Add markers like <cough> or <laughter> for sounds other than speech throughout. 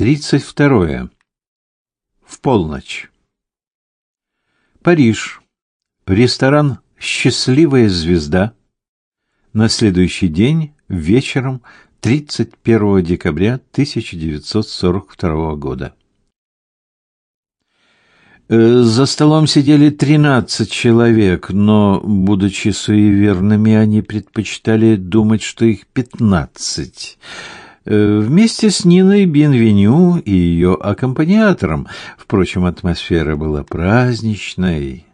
Тридцать второе. В полночь. Париж. Ресторан «Счастливая звезда». На следующий день, вечером, 31 декабря 1942 года. Э, за столом сидели 13 человек, но, будучи суеверными, они предпочитали думать, что их 15 вместе с Ниной Бенвеню и ее аккомпаниатором. Впрочем, атмосфера была праздничной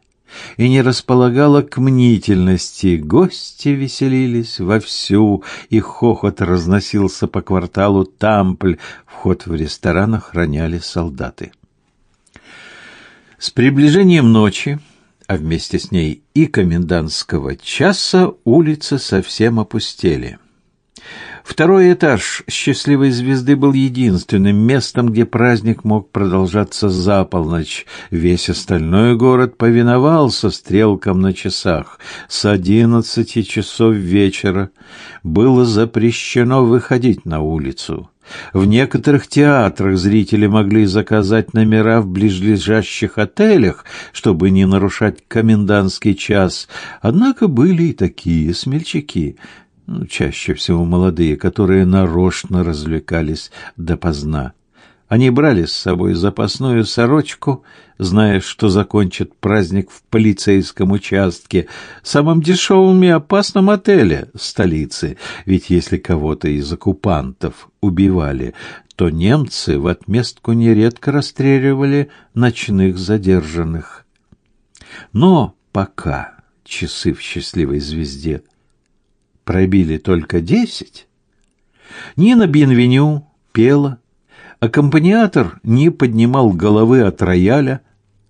и не располагала к мнительности. Гости веселились вовсю, и хохот разносился по кварталу Тампль. Вход в ресторан охраняли солдаты. С приближением ночи, а вместе с ней и комендантского часа, улицы совсем опустели. Второй этаж «Счастливой звезды» был единственным местом, где праздник мог продолжаться за полночь. Весь остальной город повиновался стрелкам на часах. С одиннадцати часов вечера было запрещено выходить на улицу. В некоторых театрах зрители могли заказать номера в ближайших отелях, чтобы не нарушать комендантский час. Однако были и такие смельчаки, ну, чаще всего молодые, которые нарочно развлекались допоздна. Они брали с собой запасную сорочку, зная, что закончат праздник в полицейском участке, самом дешевом и опасном отеле столицы. Ведь если кого-то из оккупантов убивали, то немцы в отместку нередко расстреливали ночных задержанных. Но пока часы в счастливой звезде пробили только десять, Нина Бенвеню пела, Аккомпаниатор не поднимал головы от рояля,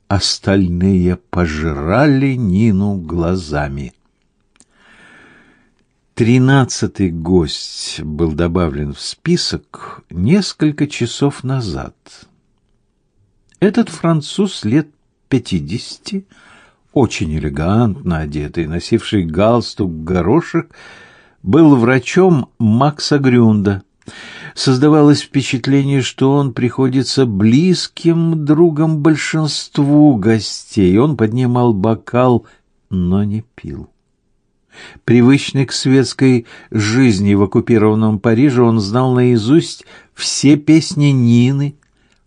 остальные пожирали Нину глазами. Тринадцатый гость был добавлен в список несколько часов назад. Этот француз лет пятидесяти, очень элегантно одетый, носивший галстук-горошек, был врачом Макса Грюнда — Создавалось впечатление, что он приходится близким другом большинству гостей. Он поднимал бокал, но не пил. Привычный к светской жизни в оккупированном Париже, он знал наизусть все песни Нины.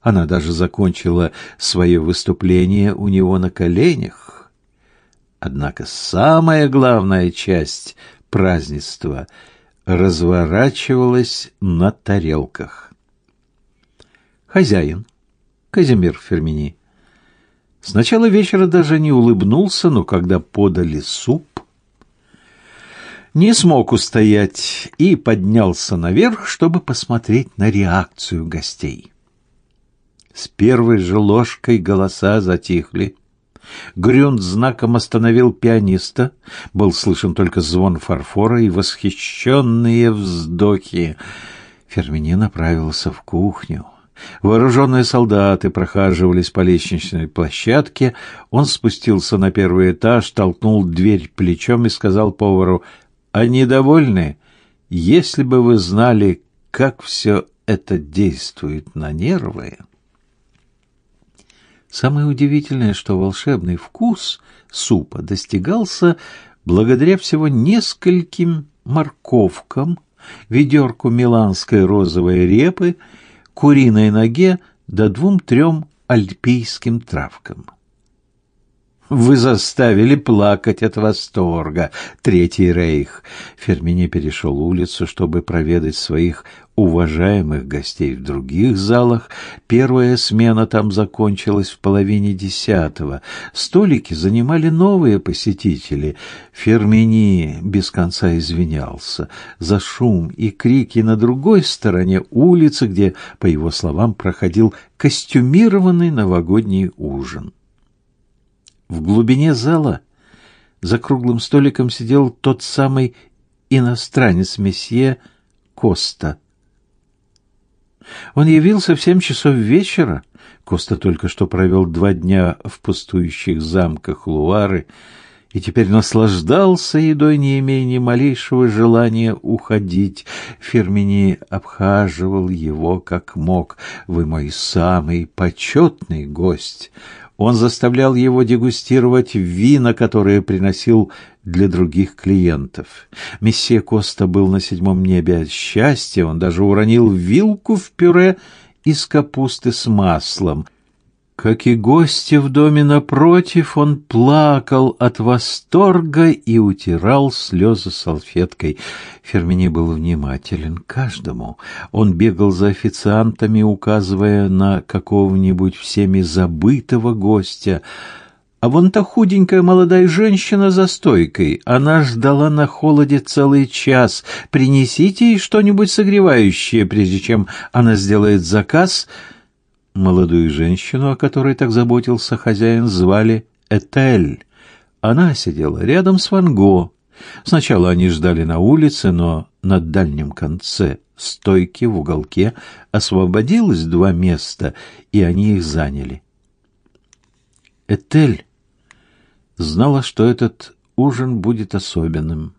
Она даже закончила свое выступление у него на коленях. Однако самая главная часть празднества — разворачивалась на тарелках. Хозяин, Казимир Фермини, с начала вечера даже не улыбнулся, но когда подали суп, не смог устоять и поднялся наверх, чтобы посмотреть на реакцию гостей. С первой же ложкой голоса затихли. Грюнд знаком остановил пианиста. Был слышен только звон фарфора и восхищенные вздохи. Фермини направился в кухню. Вооруженные солдаты прохаживались по лестничной площадке. Он спустился на первый этаж, толкнул дверь плечом и сказал повару, «Они довольны? Если бы вы знали, как все это действует на нервы...» Самое удивительное, что волшебный вкус супа достигался благодаря всего нескольким морковкам, ведерку миланской розовой репы, куриной ноге да двум-трем альпийским травкам. Вы заставили плакать от восторга. Третий рейх. Фермини перешел улицу, чтобы проведать своих уважаемых гостей в других залах. Первая смена там закончилась в половине десятого. Столики занимали новые посетители. Фермини без конца извинялся за шум и крики на другой стороне улицы, где, по его словам, проходил костюмированный новогодний ужин. В глубине зала за круглым столиком сидел тот самый иностранец месье Коста. Он явился в семь часов вечера. Коста только что провел два дня в пустующих замках Луары и теперь наслаждался едой, не имея ни малейшего желания уходить. Фермини обхаживал его как мог. «Вы мой самый почетный гость!» Он заставлял его дегустировать вина, которые приносил для других клиентов. Месье Коста был на седьмом небе от счастья, он даже уронил вилку в пюре из капусты с маслом — как и гости в доме напротив, он плакал от восторга и утирал слезы салфеткой. Фермини был внимателен каждому. Он бегал за официантами, указывая на какого-нибудь всеми забытого гостя. А вон та худенькая молодая женщина за стойкой. Она ждала на холоде целый час. Принесите ей что-нибудь согревающее, прежде чем она сделает заказ — Молодую женщину, о которой так заботился хозяин, звали Этель. Она сидела рядом с Ван Го. Сначала они ждали на улице, но на дальнем конце стойки в уголке освободилось два места, и они их заняли. Этель знала, что этот ужин будет особенным.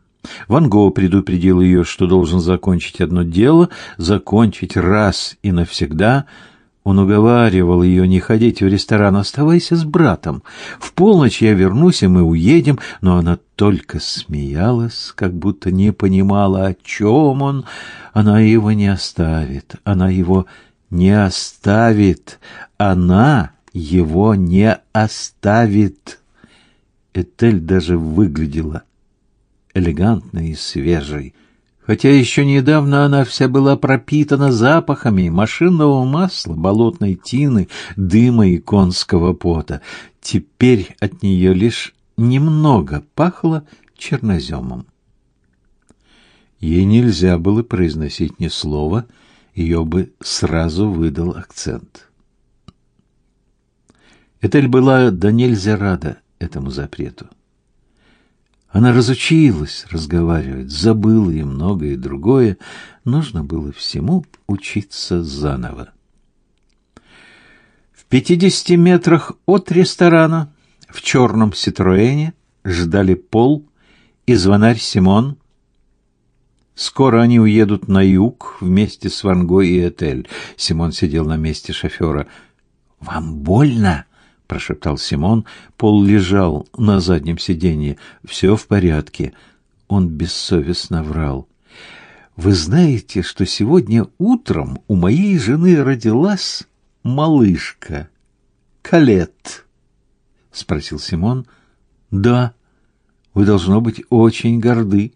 Ван Го предупредил ее, что должен закончить одно дело, закончить раз и навсегда — он уговаривал ее не ходить в ресторан, оставайся с братом. В полночь я вернусь, и мы уедем, но она только смеялась, как будто не понимала, о чем он. Она его не оставит, она его не оставит, она его не оставит. Этель даже выглядела элегантной и свежей хотя еще недавно она вся была пропитана запахами машинного масла, болотной тины, дыма и конского пота. Теперь от нее лишь немного пахло черноземом. Ей нельзя было произносить ни слова, ее бы сразу выдал акцент. Этель была до нельзя рада этому запрету. Она разучилась разговаривать, забыла и многое другое. Нужно было всему учиться заново. В пятидесяти метрах от ресторана в черном Ситроэне ждали Пол и звонарь Симон. Скоро они уедут на юг вместе с Вангой и Этель. Симон сидел на месте шофера. «Вам больно?» Прошептал Симон. Пол лежал на заднем сиденье. «Все в порядке. Он бессовестно врал. Вы знаете, что сегодня утром у моей жены родилась малышка Калет? спросил Симон. Да. Вы должно быть очень горды.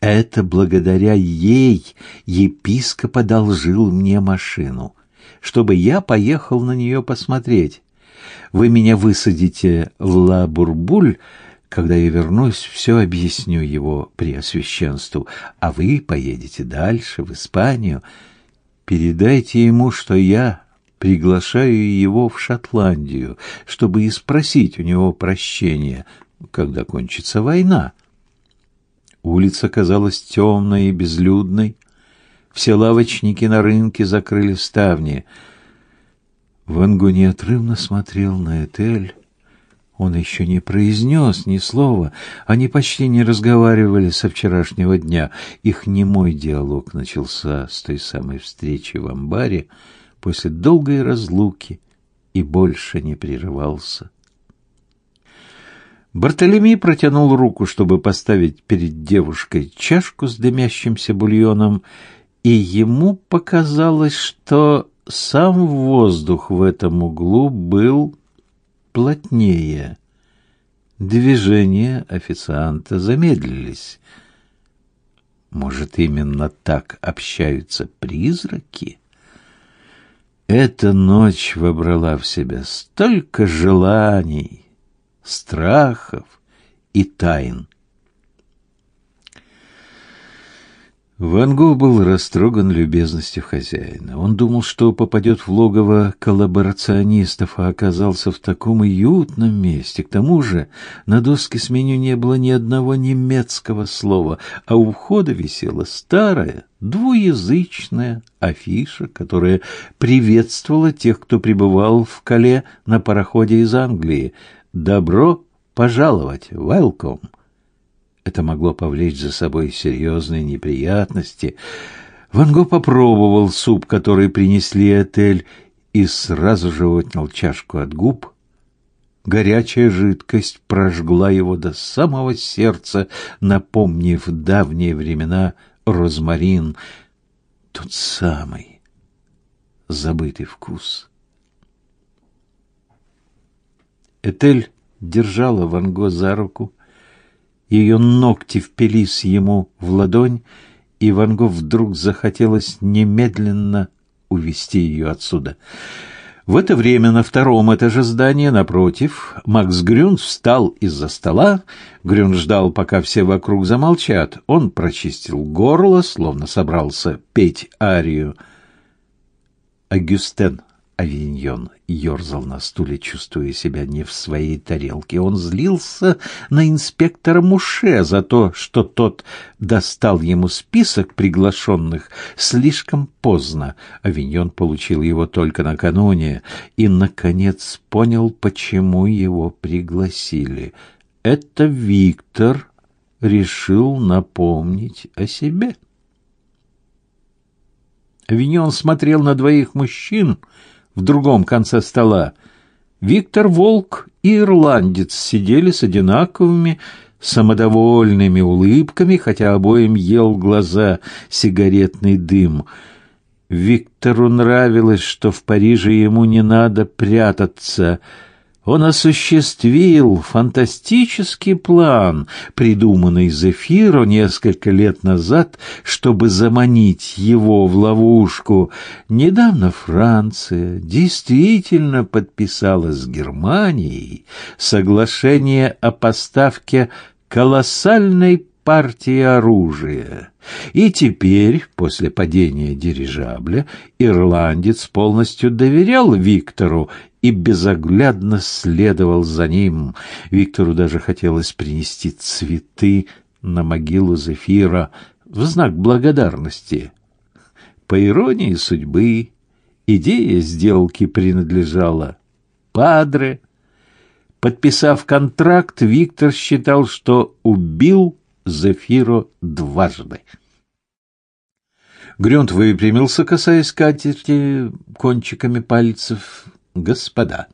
Это благодаря ей епископ одолжил мне машину, чтобы я поехал на нее посмотреть. Вы меня высадите в Ла-Бурбуль, когда я вернусь, все объясню его преосвященству, а вы поедете дальше, в Испанию. Передайте ему, что я приглашаю его в Шотландию, чтобы и спросить у него прощения, когда кончится война. Улица казалась темной и безлюдной. Все лавочники на рынке закрыли ставни — Ванго неотрывно смотрел на Этель. Он еще не произнес ни слова. Они почти не разговаривали со вчерашнего дня. Их немой диалог начался с той самой встречи в амбаре после долгой разлуки и больше не прерывался. Бартолемей протянул руку, чтобы поставить перед девушкой чашку с дымящимся бульоном, и ему показалось, что сам воздух в этом углу был плотнее. Движения официанта замедлились. Может, именно так общаются призраки? Эта ночь вобрала в себя столько желаний, страхов и тайн. Ван Гог был растроган любезностью хозяина. Он думал, что попадет в логово коллаборационистов, а оказался в таком уютном месте. К тому же на доске с меню не было ни одного немецкого слова, а у входа висела старая двуязычная афиша, которая приветствовала тех, кто прибывал в Кале на пароходе из Англии. «Добро пожаловать, welcome. Это могло повлечь за собой серьезные неприятности. Ван Го попробовал суп, который принесли отель, и сразу же отнял чашку от губ. Горячая жидкость прожгла его до самого сердца, напомнив давние времена розмарин, тот самый забытый вкус. Этель держала Ван Го за руку, ее ногти впились ему в ладонь, и Ван Го вдруг захотелось немедленно увести ее отсюда. В это время на втором этаже здания напротив Макс Грюн встал из-за стола. Грюн ждал, пока все вокруг замолчат. Он прочистил горло, словно собрался петь арию. Агюстен Авиньон ерзал на стуле, чувствуя себя не в своей тарелке. Он злился на инспектора Муше за то, что тот достал ему список приглашенных слишком поздно. Авиньон получил его только накануне и, наконец, понял, почему его пригласили. Это Виктор решил напомнить о себе. Авиньон смотрел на двоих мужчин — в другом конце стола. Виктор Волк и ирландец сидели с одинаковыми самодовольными улыбками, хотя обоим ел глаза сигаретный дым. Виктору нравилось, что в Париже ему не надо прятаться — он осуществил фантастический план, придуманный Зефиро несколько лет назад, чтобы заманить его в ловушку. Недавно Франция действительно подписала с Германией соглашение о поставке колоссальной партии оружия. И теперь, после падения дирижабля, ирландец полностью доверял Виктору и безоглядно следовал за ним. Виктору даже хотелось принести цветы на могилу Зефира в знак благодарности. По иронии судьбы, идея сделки принадлежала Падре. Подписав контракт, Виктор считал, что убил Зефиро дважды. Грюнт выпрямился, касаясь скатерти кончиками пальцев господа,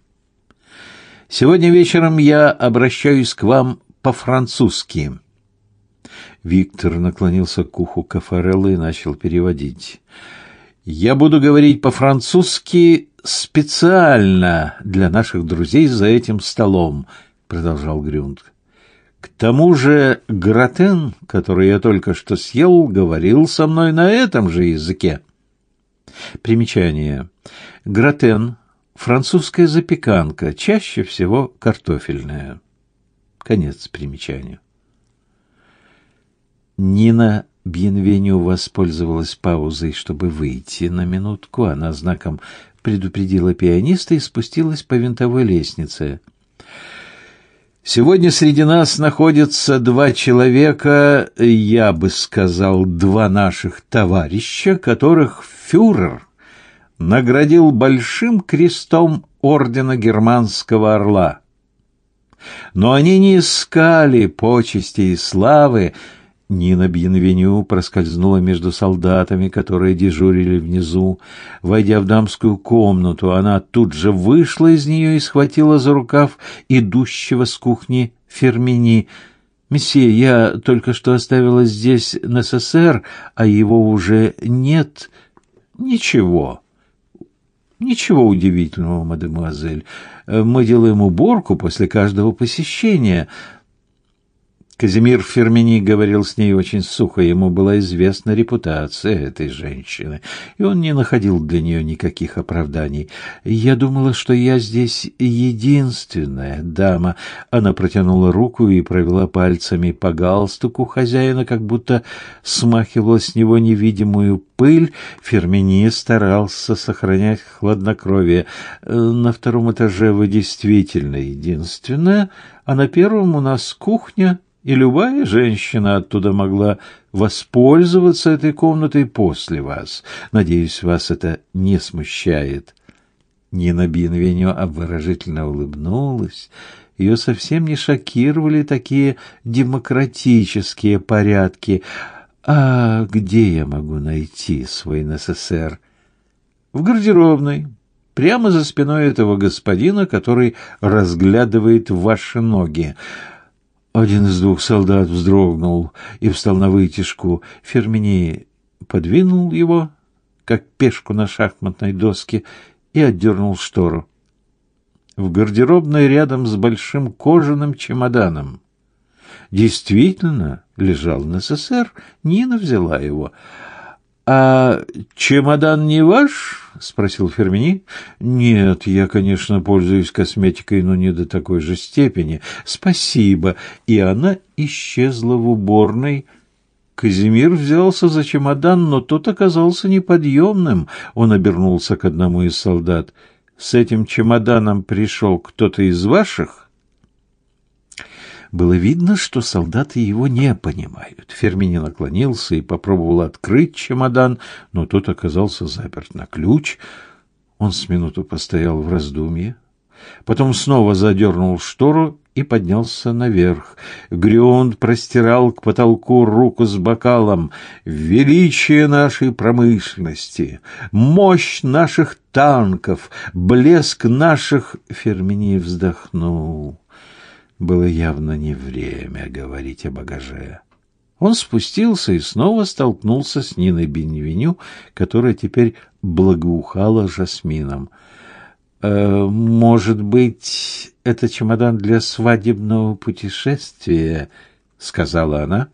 сегодня вечером я обращаюсь к вам по-французски. Виктор наклонился к уху Кафареллы и начал переводить. Я буду говорить по-французски специально для наших друзей за этим столом, продолжал Грюнд. К тому же Гратен, который я только что съел, говорил со мной на этом же языке. Примечание. Гратен Французская запеканка, чаще всего картофельная. Конец примечания. Нина Бьенвеню воспользовалась паузой, чтобы выйти на минутку. Она знаком предупредила пианиста и спустилась по винтовой лестнице. Сегодня среди нас находятся два человека, я бы сказал, два наших товарища, которых фюрер наградил большим крестом ордена Германского орла. Но они не искали почести и славы. Нина Бьенвеню проскользнула между солдатами, которые дежурили внизу. Войдя в дамскую комнату, она тут же вышла из нее и схватила за рукав идущего с кухни Фермини. «Месье, я только что оставила здесь НССР, а его уже нет». «Ничего». Ничего удивительного, мадемуазель. Мы делаем уборку после каждого посещения. Казимир Фермини говорил с ней очень сухо, ему была известна репутация этой женщины, и он не находил для нее никаких оправданий. «Я думала, что я здесь единственная дама». Она протянула руку и провела пальцами по галстуку хозяина, как будто смахивала с него невидимую пыль. Фермини старался сохранять хладнокровие. «На втором этаже вы действительно единственная, а на первом у нас кухня» и любая женщина оттуда могла воспользоваться этой комнатой после вас. Надеюсь, вас это не смущает. Нина Бинвеню обворожительно улыбнулась. Ее совсем не шокировали такие демократические порядки. А где я могу найти свой НССР? В гардеробной, прямо за спиной этого господина, который разглядывает ваши ноги. Один из двух солдат вздрогнул и встал на вытяжку. Фермини подвинул его, как пешку на шахматной доске, и отдернул штору. В гардеробной рядом с большим кожаным чемоданом. Действительно, лежал НССР, Нина взяла его. «А чемодан не ваш?» — спросил Фермини. «Нет, я, конечно, пользуюсь косметикой, но не до такой же степени. Спасибо». И она исчезла в уборной, — Казимир взялся за чемодан, но тот оказался неподъемным. Он обернулся к одному из солдат. «С этим чемоданом пришел кто-то из ваших?» Было видно, что солдаты его не понимают. Фермини наклонился и попробовал открыть чемодан, но тот оказался заперт на ключ. Он с минуту постоял в раздумье, потом снова задернул штору и поднялся наверх. Грюнд простирал к потолку руку с бокалом. «Величие нашей промышленности, мощь наших танков, блеск наших...» Фермини вздохнул. Было явно не время говорить о багаже. Он спустился и снова столкнулся с Ниной Бенвеню, которая теперь благоухала жасмином. Э, может быть, это чемодан для свадебного путешествия, сказала она.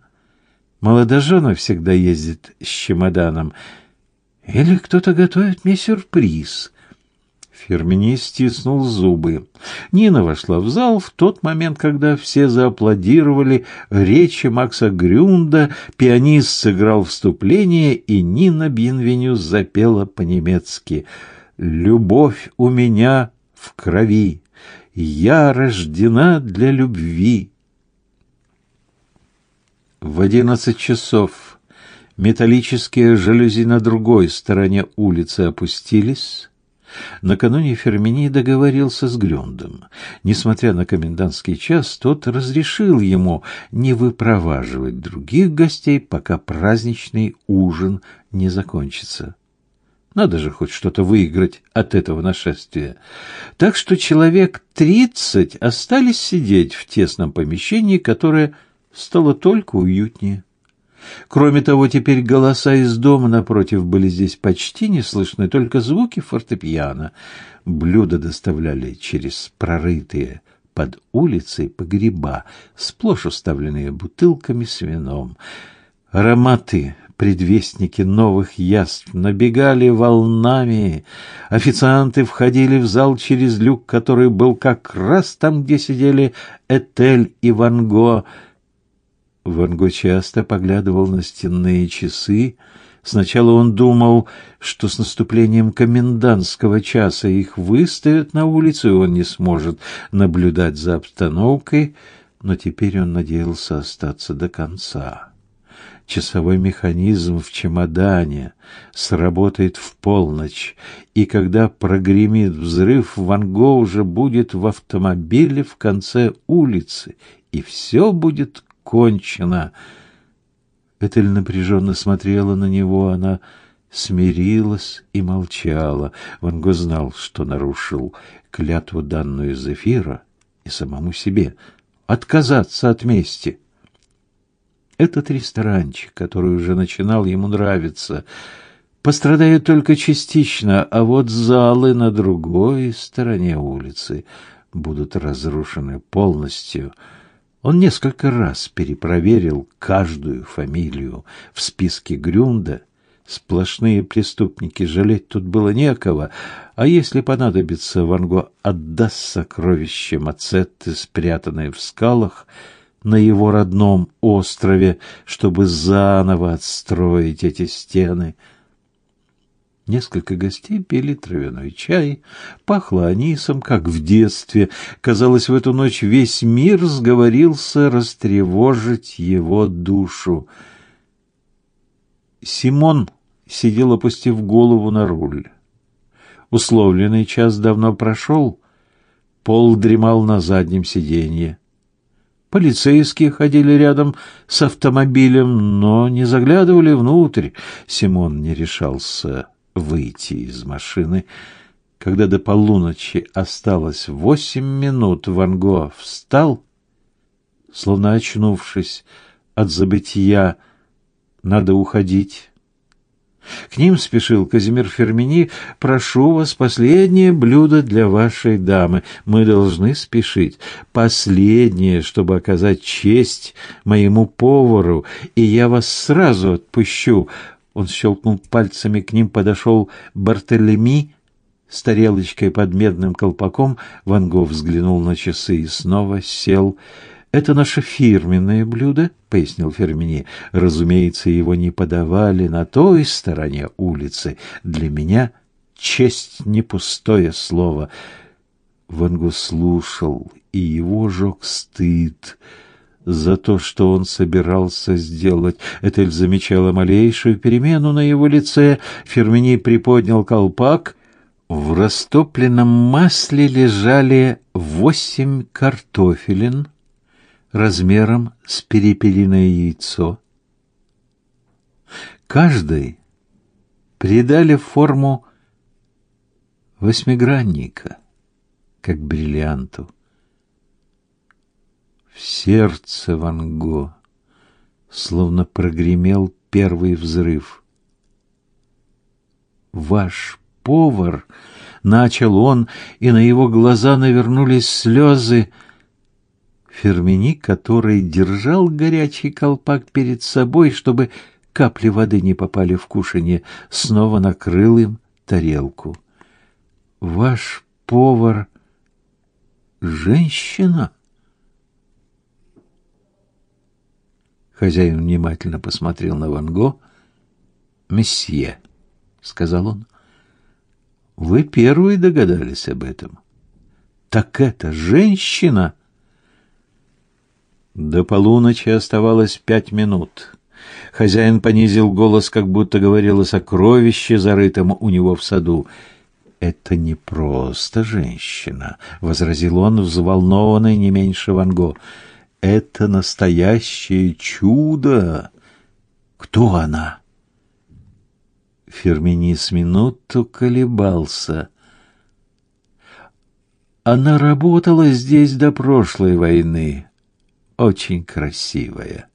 Молодожены всегда ездят с чемоданом. Или кто-то готовит мне сюрприз. Фермини стиснул зубы. Нина вошла в зал в тот момент, когда все зааплодировали речи Макса Грюнда, пианист сыграл вступление, и Нина Бинвеню запела по-немецки — Любовь у меня в крови, я рождена для любви. В одиннадцать часов металлические жалюзи на другой стороне улицы опустились. Накануне Фермини договорился с Грюндом. Несмотря на комендантский час, тот разрешил ему не выпроваживать других гостей, пока праздничный ужин не закончится. Надо же хоть что-то выиграть от этого нашествия. Так что человек тридцать остались сидеть в тесном помещении, которое стало только уютнее. Кроме того, теперь голоса из дома напротив были здесь почти не слышны, только звуки фортепиано. Блюда доставляли через прорытые под улицей погреба, сплошь уставленные бутылками с вином. Ароматы предвестники новых яств набегали волнами. Официанты входили в зал через люк, который был как раз там, где сидели Этель и Ван Го. Ван Го часто поглядывал на стенные часы. Сначала он думал, что с наступлением комендантского часа их выставят на улицу, и он не сможет наблюдать за обстановкой, но теперь он надеялся остаться до конца часовой механизм в чемодане сработает в полночь, и когда прогремит взрыв, Ван Го уже будет в автомобиле в конце улицы, и все будет кончено. Этель напряженно смотрела на него, она смирилась и молчала. Ван Го знал, что нарушил клятву данную Зефира и самому себе отказаться от мести. Этот ресторанчик, который уже начинал ему нравиться, пострадает только частично, а вот залы на другой стороне улицы будут разрушены полностью. Он несколько раз перепроверил каждую фамилию в списке Грюнда. Сплошные преступники, жалеть тут было некого, а если понадобится, Ван Го отдаст сокровища Мацетты, спрятанные в скалах, на его родном острове, чтобы заново отстроить эти стены. Несколько гостей пили травяной чай, пахло анисом, как в детстве. Казалось, в эту ночь весь мир сговорился растревожить его душу. Симон сидел, опустив голову на руль. Условленный час давно прошел. Пол дремал на заднем сиденье. Полицейские ходили рядом с автомобилем, но не заглядывали внутрь. Симон не решался выйти из машины. Когда до полуночи осталось восемь минут, Ван Го встал, словно очнувшись от забытия. Надо уходить. К ним спешил Казимир Фермини. «Прошу вас, последнее блюдо для вашей дамы. Мы должны спешить. Последнее, чтобы оказать честь моему повару, и я вас сразу отпущу». Он щелкнул пальцами, к ним подошел Бартолеми с тарелочкой под медным колпаком. Ван Гог взглянул на часы и снова сел. Это наше фирменное блюдо, пояснил Фермини. Разумеется, его не подавали на той стороне улицы. Для меня честь не пустое слово. Вангу слушал, и его жег стыд за то, что он собирался сделать. Этель замечала малейшую перемену на его лице. Фермини приподнял колпак. В растопленном масле лежали восемь картофелин, размером с перепелиное яйцо. Каждой придали форму восьмигранника, как бриллианту. В сердце Ван Го словно прогремел первый взрыв. Ваш повар, начал он, и на его глаза навернулись слезы, — Фермини, который держал горячий колпак перед собой, чтобы капли воды не попали в кушанье, снова накрыл им тарелку. Ваш повар женщина? Хозяин внимательно посмотрел на Ван Го. "Месье", сказал он. "Вы первые догадались об этом. Так это женщина?" До полуночи оставалось пять минут. Хозяин понизил голос, как будто говорил о сокровище, зарытом у него в саду. «Это не просто женщина», — возразил он, взволнованный не меньше Ван Го. «Это настоящее чудо!» «Кто она?» Фермини с минуту колебался. «Она работала здесь до прошлой войны», очень красивая.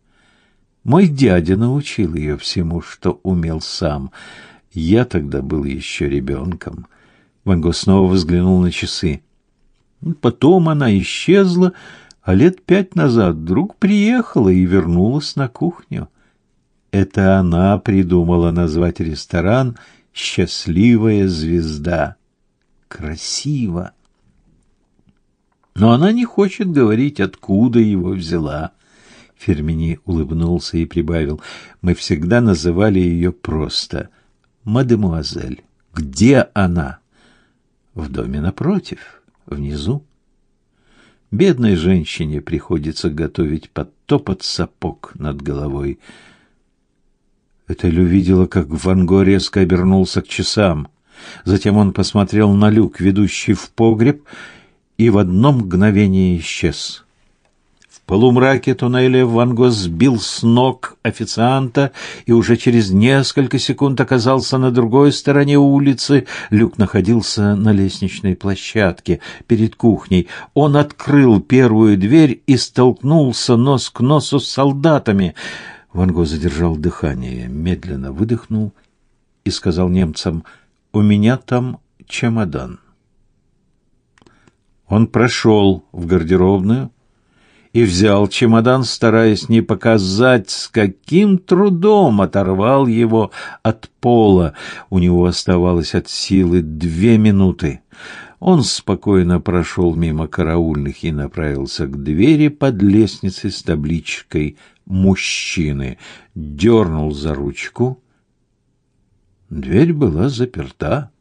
Мой дядя научил ее всему, что умел сам. Я тогда был еще ребенком. Ван снова взглянул на часы. Потом она исчезла, а лет пять назад вдруг приехала и вернулась на кухню. Это она придумала назвать ресторан «Счастливая звезда». Красиво но она не хочет говорить, откуда его взяла. Фермини улыбнулся и прибавил: "Мы всегда называли ее просто мадемуазель. Где она?" "В доме напротив, внизу." Бедной женщине приходится готовить под топот сапог над головой. Этель увидела, как Ван Го резко обернулся к часам. Затем он посмотрел на люк, ведущий в погреб, и в одно мгновение исчез. Полумраке туннеля Ван Го сбил с ног официанта и уже через несколько секунд оказался на другой стороне улицы. Люк находился на лестничной площадке перед кухней. Он открыл первую дверь и столкнулся нос к носу с солдатами. Ван Го задержал дыхание, медленно выдохнул и сказал немцам: "У меня там чемодан". Он прошел в гардеробную и взял чемодан, стараясь не показать, с каким трудом оторвал его от пола. У него оставалось от силы две минуты. Он спокойно прошел мимо караульных и направился к двери под лестницей с табличкой «Мужчины». Дернул за ручку. Дверь была заперта.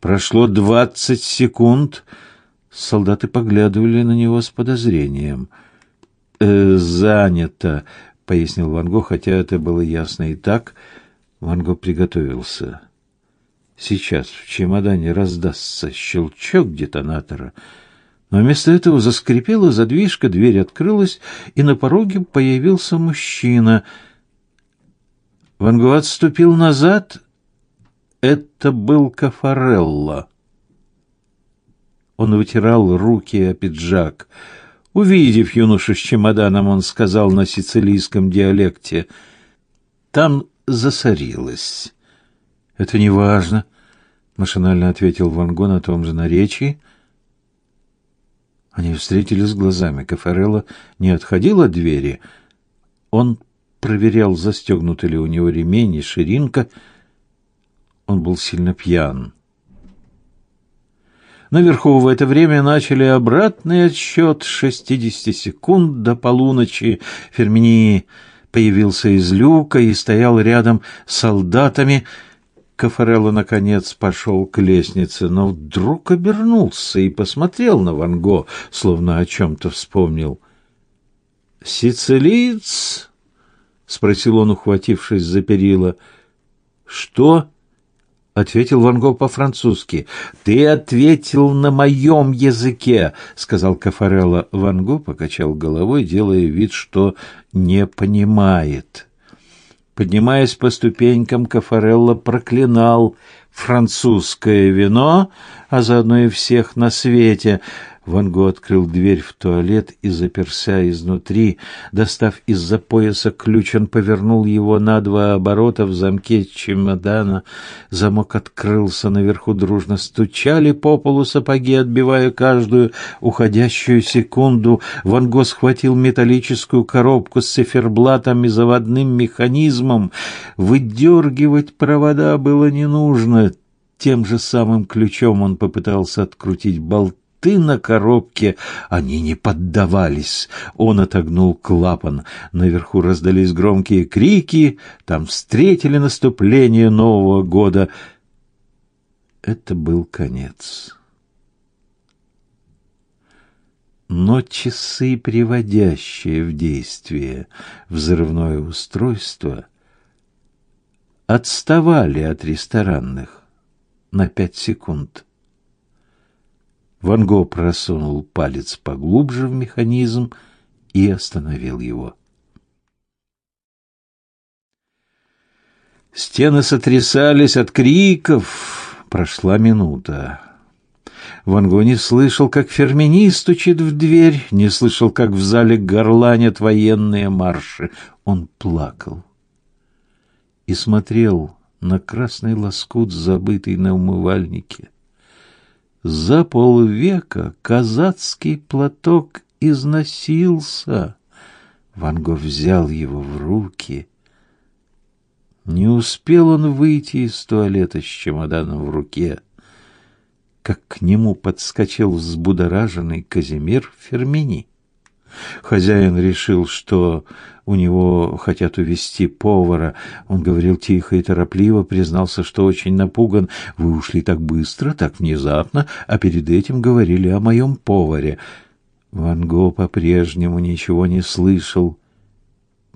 Прошло двадцать секунд — Солдаты поглядывали на него с подозрением. «Э, «Занято», — пояснил Ван Гог, хотя это было ясно и так. Ван Гог приготовился. Сейчас в чемодане раздастся щелчок детонатора, но вместо этого заскрипела задвижка, дверь открылась, и на пороге появился мужчина. Ван Гог отступил назад. Это был Кафарелло. Он вытирал руки о пиджак. Увидев юношу с чемоданом, он сказал на сицилийском диалекте: "Там засорилось". "Это не важно", машинально ответил Ван Го на том же наречии. Они встретились глазами. Кафарелло не отходил от двери. Он проверял, застегнуты ли у него ремень и ширинка. Он был сильно пьян. Наверху в это время начали обратный отсчет 60 секунд до полуночи. Фермини появился из люка и стоял рядом с солдатами. Кафарелло, наконец, пошел к лестнице, но вдруг обернулся и посмотрел на Ван Го, словно о чем-то вспомнил. «Сицилиец?» — спросил он, ухватившись за перила. «Что?» — ответил Ван Го по-французски. «Ты ответил на моем языке», — сказал Кафарелло. Ван Го покачал головой, делая вид, что не понимает. Поднимаясь по ступенькам, Кафарелло проклинал французское вино, а заодно и всех на свете — Ван Го открыл дверь в туалет и заперся изнутри. Достав из-за пояса ключ, он повернул его на два оборота в замке чемодана. Замок открылся, наверху дружно стучали по полу сапоги, отбивая каждую уходящую секунду. Ван Го схватил металлическую коробку с циферблатом и заводным механизмом. Выдергивать провода было не нужно. Тем же самым ключом он попытался открутить болты болты на коробке, они не поддавались. Он отогнул клапан. Наверху раздались громкие крики, там встретили наступление Нового года. Это был конец. Но часы, приводящие в действие взрывное устройство, отставали от ресторанных на пять секунд. Ван Го просунул палец поглубже в механизм и остановил его. Стены сотрясались от криков. Прошла минута. Ван Го не слышал, как Фермини стучит в дверь, не слышал, как в зале горланят военные марши. Он плакал и смотрел на красный лоскут, забытый на умывальнике. За полвека казацкий платок износился. Ван Гог взял его в руки. Не успел он выйти из туалета с чемоданом в руке, как к нему подскочил взбудораженный Казимир Фермини. Хозяин решил, что у него хотят увести повара. Он говорил тихо и торопливо, признался, что очень напуган. Вы ушли так быстро, так внезапно, а перед этим говорили о моем поваре. Ван Го по-прежнему ничего не слышал.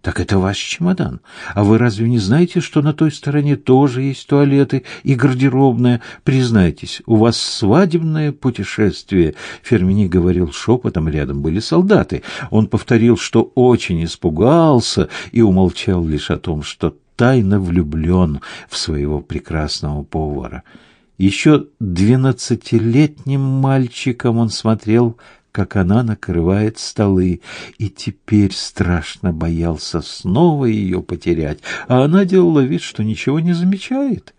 Так это ваш чемодан. А вы разве не знаете, что на той стороне тоже есть туалеты и гардеробная? Признайтесь, у вас свадебное путешествие. Фермини говорил шепотом, рядом были солдаты. Он повторил, что очень испугался и умолчал лишь о том, что тайно влюблен в своего прекрасного повара. Еще двенадцатилетним мальчиком он смотрел как она накрывает столы, и теперь страшно боялся снова ее потерять, а она делала вид, что ничего не замечает.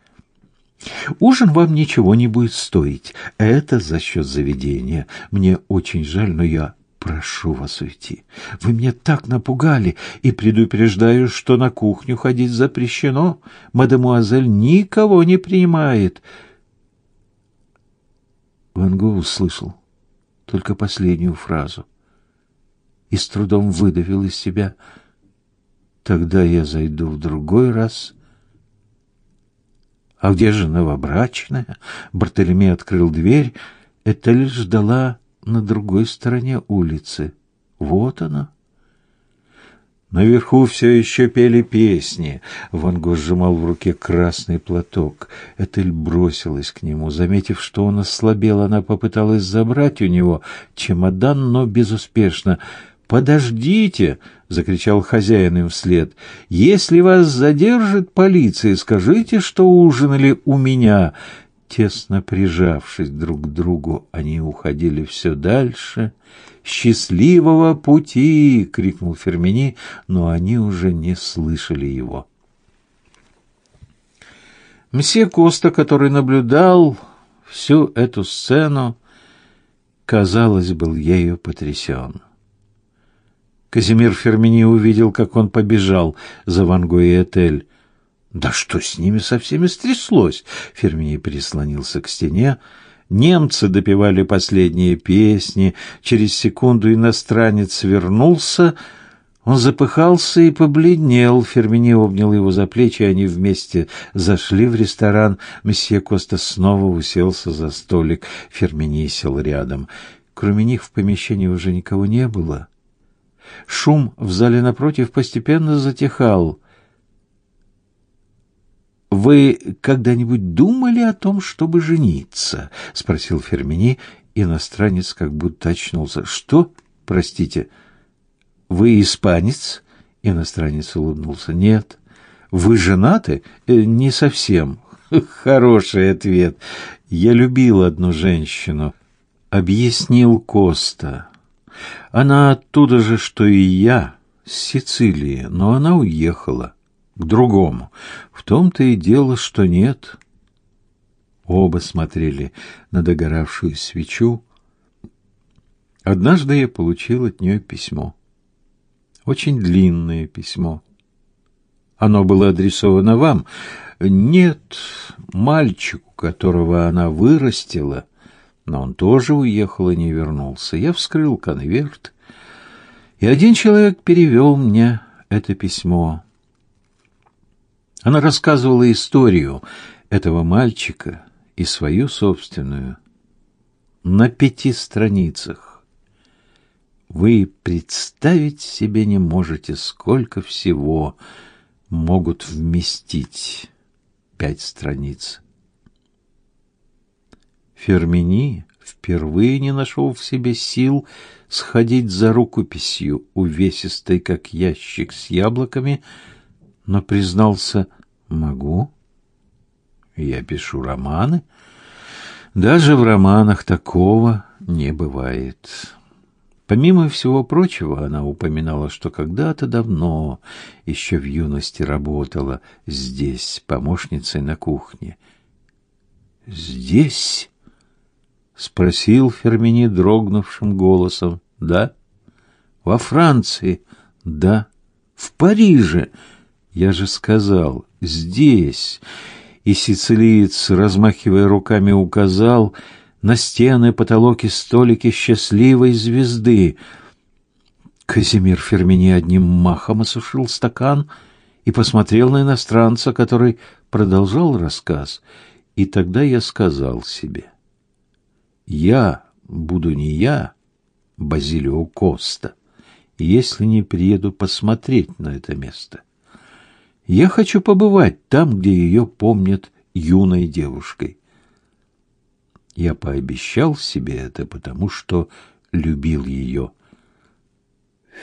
Ужин вам ничего не будет стоить. Это за счет заведения. Мне очень жаль, но я прошу вас уйти. Вы меня так напугали и предупреждаю, что на кухню ходить запрещено. Мадемуазель никого не принимает. Ван Гог услышал только последнюю фразу и с трудом выдавил из себя «Тогда я зайду в другой раз». «А где же новобрачная?» Бартоломей открыл дверь. Этель ждала на другой стороне улицы. «Вот она». Наверху все еще пели песни. Ван Го сжимал в руке красный платок. Этель бросилась к нему. Заметив, что он ослабел, она попыталась забрать у него чемодан, но безуспешно. «Подождите!» — закричал хозяин им вслед. «Если вас задержит полиция, скажите, что ужинали у меня». Тесно прижавшись друг к другу, они уходили все дальше «Счастливого пути!» — крикнул Фермини, но они уже не слышали его. Мсье Коста, который наблюдал всю эту сцену, казалось, был ею потрясен. Казимир Фермини увидел, как он побежал за Ванго и Этель. Да что с ними со всеми стряслось? Фермини прислонился к стене, Немцы допевали последние песни. Через секунду иностранец вернулся. Он запыхался и побледнел. Фермини обнял его за плечи, они вместе зашли в ресторан. Месье Коста снова уселся за столик. Фермини сел рядом. Кроме них в помещении уже никого не было. Шум в зале напротив постепенно затихал. Вы когда-нибудь думали о том, чтобы жениться? спросил Фермини. Иностранец как будто очнулся. Что? Простите. Вы испанец? Иностранец улыбнулся. Нет. Вы женаты? Э, не совсем. <laughs> Хороший ответ. Я любил одну женщину, объяснил Коста. Она оттуда же, что и я, с Сицилии, но она уехала к другому. В том-то и дело, что нет. Оба смотрели на догоравшую свечу. Однажды я получил от нее письмо. Очень длинное письмо. Оно было адресовано вам. Нет, мальчику, которого она вырастила, но он тоже уехал и не вернулся. Я вскрыл конверт, и один человек перевел мне это письмо. Она рассказывала историю этого мальчика и свою собственную на пяти страницах. Вы представить себе не можете, сколько всего могут вместить пять страниц. Фермини впервые не нашел в себе сил сходить за рукописью, увесистой, как ящик с яблоками, но признался, могу. Я пишу романы. Даже в романах такого не бывает. Помимо всего прочего, она упоминала, что когда-то давно, еще в юности, работала здесь, помощницей на кухне. «Здесь?» — спросил Фермини дрогнувшим голосом. «Да?» «Во Франции?» «Да». «В Париже?» Я же сказал, здесь. И сицилиец, размахивая руками, указал на стены, потолок и столики счастливой звезды. Казимир Фермини одним махом осушил стакан и посмотрел на иностранца, который продолжал рассказ. И тогда я сказал себе: я буду не я, Базилио Коста, если не приеду посмотреть на это место. Я хочу побывать там, где ее помнят юной девушкой. Я пообещал себе это, потому что любил ее.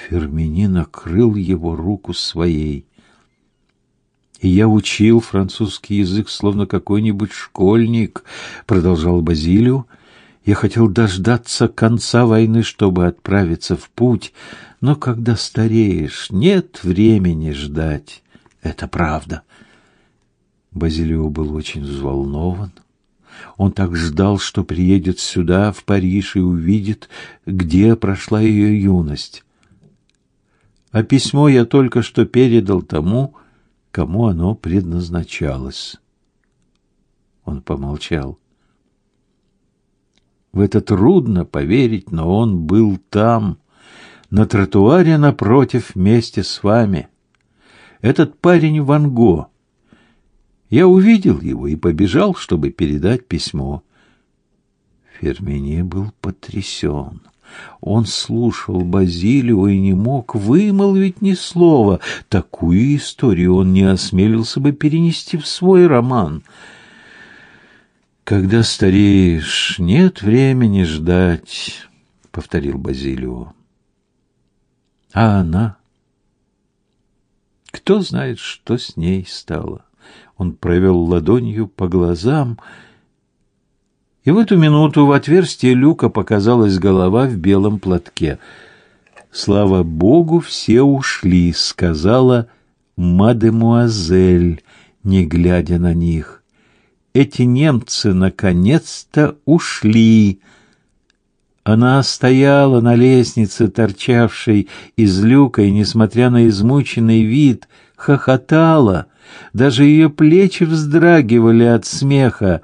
Фермини накрыл его руку своей. И я учил французский язык, словно какой-нибудь школьник, продолжал Базилио. Я хотел дождаться конца войны, чтобы отправиться в путь, но когда стареешь, нет времени ждать. Это правда. Базилио был очень взволнован. Он так ждал, что приедет сюда, в Париж, и увидит, где прошла ее юность. А письмо я только что передал тому, кому оно предназначалось. Он помолчал. В это трудно поверить, но он был там, на тротуаре напротив, вместе с вами. Этот парень Ван Го. Я увидел его и побежал, чтобы передать письмо. Фермини был потрясен. Он слушал Базилио и не мог вымолвить ни слова. Такую историю он не осмелился бы перенести в свой роман. «Когда стареешь, нет времени ждать», — повторил Базилио. А она... Кто знает, что с ней стало. Он провел ладонью по глазам, и в эту минуту в отверстие люка показалась голова в белом платке. «Слава Богу, все ушли», — сказала мадемуазель, не глядя на них. «Эти немцы наконец-то ушли». Она стояла на лестнице, торчавшей из люка, и, несмотря на измученный вид, хохотала. Даже ее плечи вздрагивали от смеха.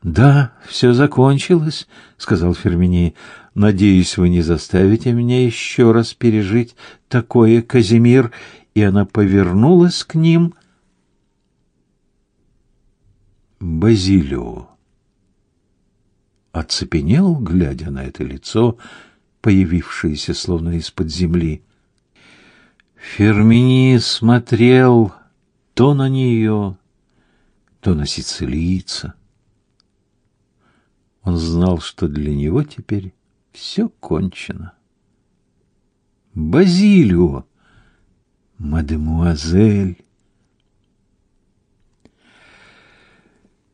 «Да, все закончилось», — сказал Фермини. «Надеюсь, вы не заставите меня еще раз пережить такое, Казимир». И она повернулась к ним. Базилио оцепенел, глядя на это лицо, появившееся словно из-под земли. Фермини смотрел то на нее, то на сицилийца. Он знал, что для него теперь все кончено. Базилио, мадемуазель,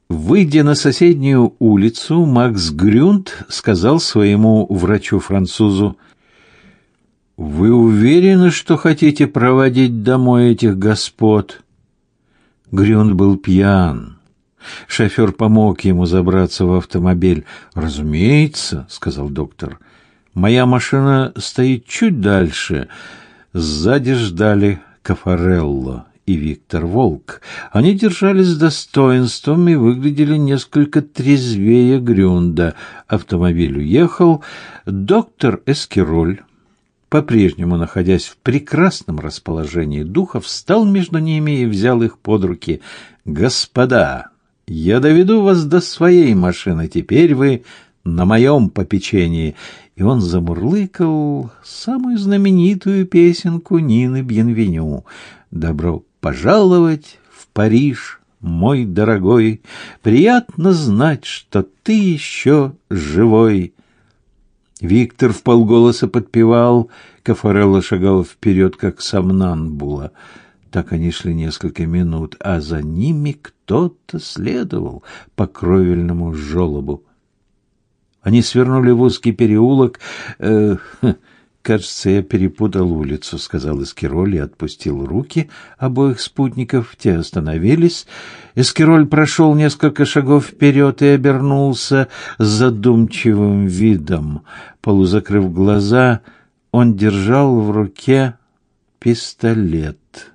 Выйдя на соседнюю улицу, Макс Грюнд сказал своему врачу-французу, «Вы уверены, что хотите проводить домой этих господ?» Грюнд был пьян. Шофер помог ему забраться в автомобиль. «Разумеется», — сказал доктор, — «моя машина стоит чуть дальше». Сзади ждали Кафарелло и Виктор Волк. Они держались с достоинством и выглядели несколько трезвее Грюнда. Автомобиль уехал. Доктор Эскироль, по-прежнему находясь в прекрасном расположении духа, встал между ними и взял их под руки. «Господа, я доведу вас до своей машины. Теперь вы на моем попечении». И он замурлыкал самую знаменитую песенку Нины Бьенвеню. «Добро пожаловать в Париж, мой дорогой. Приятно знать, что ты еще живой. Виктор в полголоса подпевал, Кафарелло шагал вперед, как сомнамбула. Так они шли несколько минут, а за ними кто-то следовал по кровельному желобу. Они свернули в узкий переулок. Э, «Кажется, я перепутал улицу», — сказал Эскироль и отпустил руки обоих спутников. Те остановились. Эскироль прошел несколько шагов вперед и обернулся с задумчивым видом. Полузакрыв глаза, он держал в руке пистолет.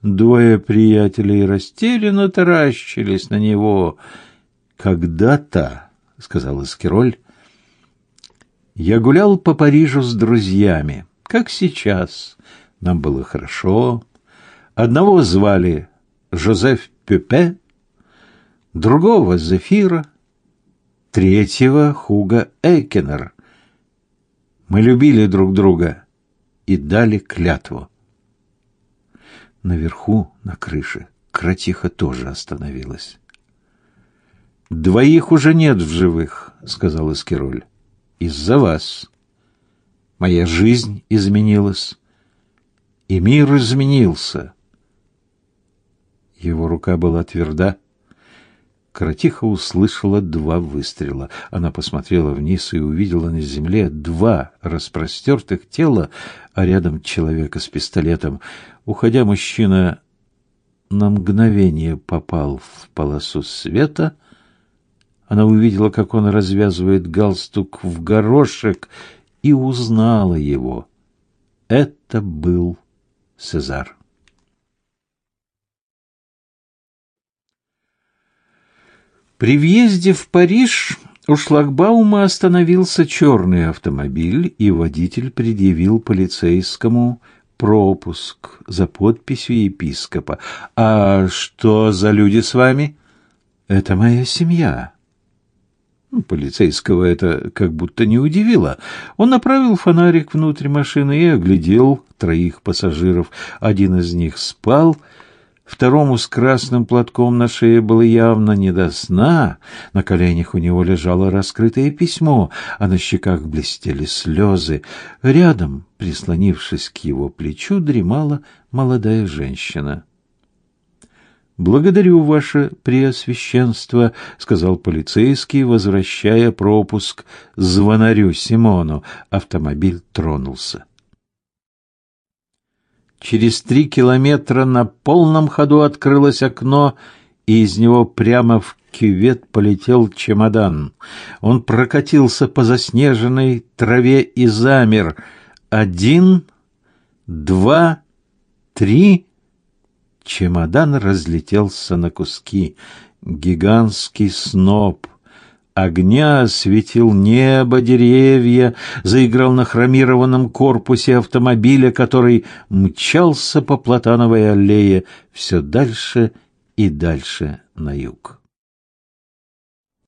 Двое приятелей растерянно таращились на него. «Когда-то», — сказал Эскироль, — я гулял по Парижу с друзьями, как сейчас. Нам было хорошо. Одного звали Жозеф Пюпе, другого Зефира, третьего Хуга Эйкенер. Мы любили друг друга и дали клятву. Наверху, на крыше, кротиха тоже остановилась. «Двоих уже нет в живых», — сказал Эскироль из-за вас. Моя жизнь изменилась, и мир изменился. Его рука была тверда. Кротиха услышала два выстрела. Она посмотрела вниз и увидела на земле два распростертых тела, а рядом человека с пистолетом. Уходя, мужчина на мгновение попал в полосу света — она увидела, как он развязывает галстук в горошек, и узнала его. Это был Сезар. При въезде в Париж у шлагбаума остановился черный автомобиль, и водитель предъявил полицейскому пропуск за подписью епископа. «А что за люди с вами?» «Это моя семья», полицейского это как будто не удивило. Он направил фонарик внутрь машины и оглядел троих пассажиров. Один из них спал, второму с красным платком на шее было явно не до сна. На коленях у него лежало раскрытое письмо, а на щеках блестели слезы. Рядом, прислонившись к его плечу, дремала молодая женщина. Благодарю ваше преосвященство, сказал полицейский, возвращая пропуск звонарю Симону. Автомобиль тронулся. Через три километра на полном ходу открылось окно, и из него прямо в кювет полетел чемодан. Он прокатился по заснеженной траве и замер. Один, два, три Чемодан разлетелся на куски. Гигантский сноп огня осветил небо, деревья, заиграл на хромированном корпусе автомобиля, который мчался по Платановой аллее все дальше и дальше на юг.